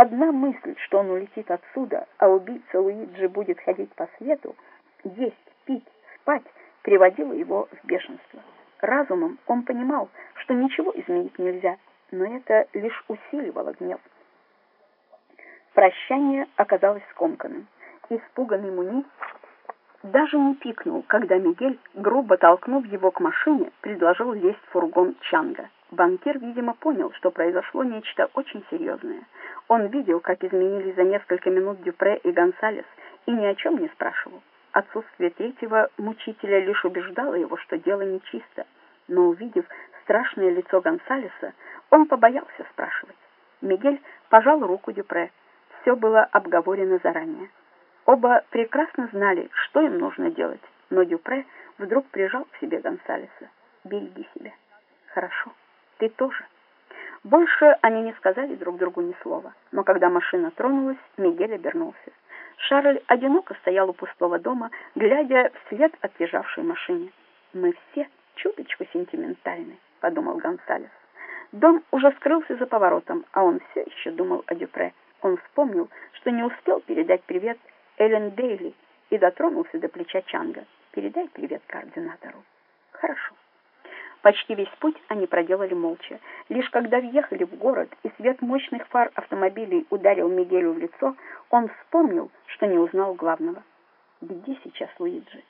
Одна мысль, что он улетит отсюда, а убийца Луиджи будет ходить по свету, есть, пить, спать, приводила его в бешенство. Разумом он понимал, что ничего изменить нельзя, но это лишь усиливало гнев. Прощание оказалось скомканным. Испуганный Муни даже не пикнул, когда Мигель, грубо толкнув его к машине, предложил лезть в фургон Чанга. Банкир, видимо, понял, что произошло нечто очень серьезное. Он видел, как изменились за несколько минут Дюпре и Гонсалес, и ни о чем не спрашивал. Отсутствие третьего мучителя лишь убеждало его, что дело нечисто. Но увидев страшное лицо Гонсалеса, он побоялся спрашивать. Мигель пожал руку Дюпре. Все было обговорено заранее. Оба прекрасно знали, что им нужно делать, но Дюпре вдруг прижал к себе Гонсалеса. «Береги себя». «Хорошо, ты тоже». Больше они не сказали друг другу ни слова, но когда машина тронулась, Мигель обернулся. Шарль одиноко стоял у пустого дома, глядя вслед отъезжавшей машине. «Мы все чуточку сентиментальны», — подумал Гонсалес. Дом уже скрылся за поворотом, а он все еще думал о Дюпре. Он вспомнил, что не успел передать привет Эллен Дейли и дотронулся до плеча Чанга. «Передай привет координатору». «Хорошо». Почти весь путь они проделали молча. Лишь когда въехали в город и свет мощных фар автомобилей ударил Мигелю в лицо, он вспомнил, что не узнал главного. Где сейчас Луиджи?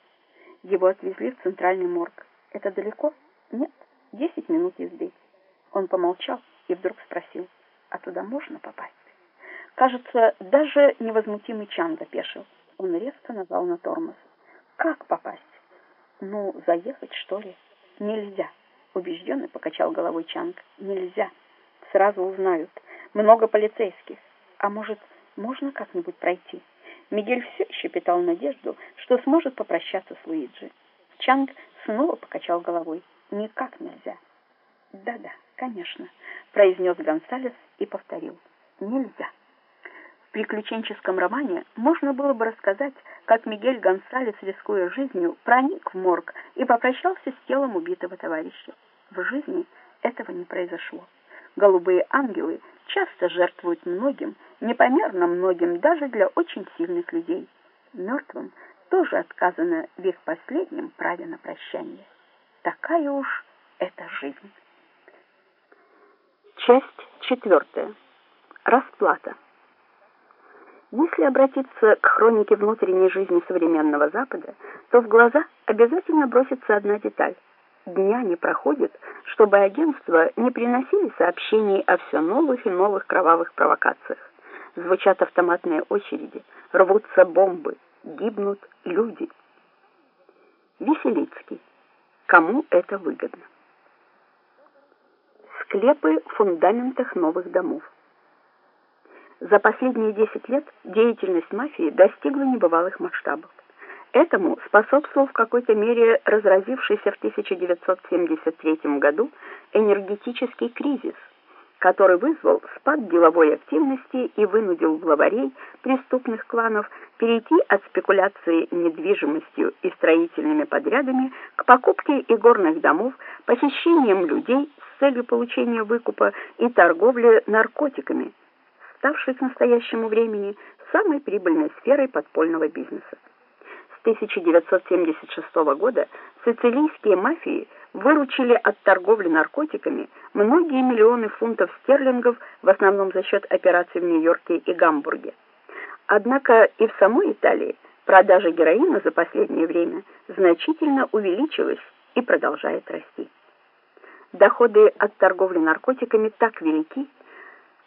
Его отвезли в центральный морг. Это далеко? Нет, десять минут езды. Он помолчал и вдруг спросил, а туда можно попасть? Кажется, даже невозмутимый Чанг опешил. Он резко нажал на тормоз. Как попасть? Ну, заехать, что ли? Нельзя. Убежденно покачал головой Чанг. Нельзя. Сразу узнают. Много полицейских. А может, можно как-нибудь пройти? Мигель все еще питал надежду, что сможет попрощаться с Луиджи. Чанг снова покачал головой. Никак нельзя. Да-да, конечно, произнес Гонсалес и повторил. Нельзя. В приключенческом романе можно было бы рассказать, как Мигель Гонсалес, рискуя жизнью, проник в морг и попрощался с телом убитого товарища. В жизни этого не произошло. Голубые ангелы часто жертвуют многим, непомерно многим даже для очень сильных людей. Мертвым тоже отказано в их последнем праве на прощание. Такая уж эта жизнь. Часть четвертая. Расплата. Если обратиться к хронике внутренней жизни современного Запада, то в глаза обязательно бросится одна деталь. Дня не проходит, чтобы агентства не приносили сообщений о все новых и новых кровавых провокациях. Звучат автоматные очереди, рвутся бомбы, гибнут люди. Веселицкий. Кому это выгодно? Склепы в фундаментах новых домов. За последние 10 лет деятельность мафии достигла небывалых масштабов. Этому способствовал в какой-то мере разразившийся в 1973 году энергетический кризис, который вызвал спад деловой активности и вынудил главарей преступных кланов перейти от спекуляции недвижимостью и строительными подрядами к покупке игорных домов, похищением людей с целью получения выкупа и торговле наркотиками, ставшей к настоящему времени самой прибыльной сферой подпольного бизнеса. С 1976 года сицилийские мафии выручили от торговли наркотиками многие миллионы фунтов стерлингов, в основном за счет операций в Нью-Йорке и Гамбурге. Однако и в самой Италии продажа героина за последнее время значительно увеличилась и продолжает расти. Доходы от торговли наркотиками так велики,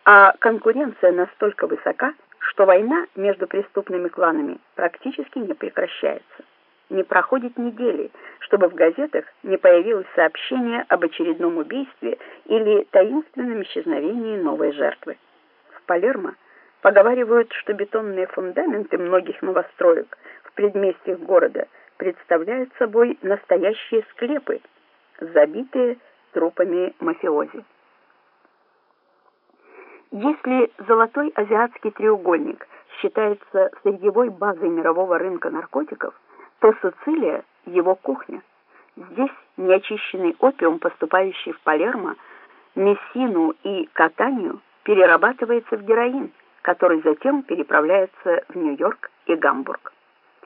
а конкуренция настолько высока, что война между преступными кланами практически не прекращается. Не проходит недели, чтобы в газетах не появилось сообщение об очередном убийстве или таинственном исчезновении новой жертвы. В Палермо поговаривают, что бетонные фундаменты многих новостроек в предместьях города представляют собой настоящие склепы, забитые трупами мафиози. Если золотой азиатский треугольник считается сырьевой базой мирового рынка наркотиков, то Сицилия – его кухня. Здесь неочищенный опиум, поступающий в Палермо, Мессину и Катанию, перерабатывается в героин, который затем переправляется в Нью-Йорк и Гамбург.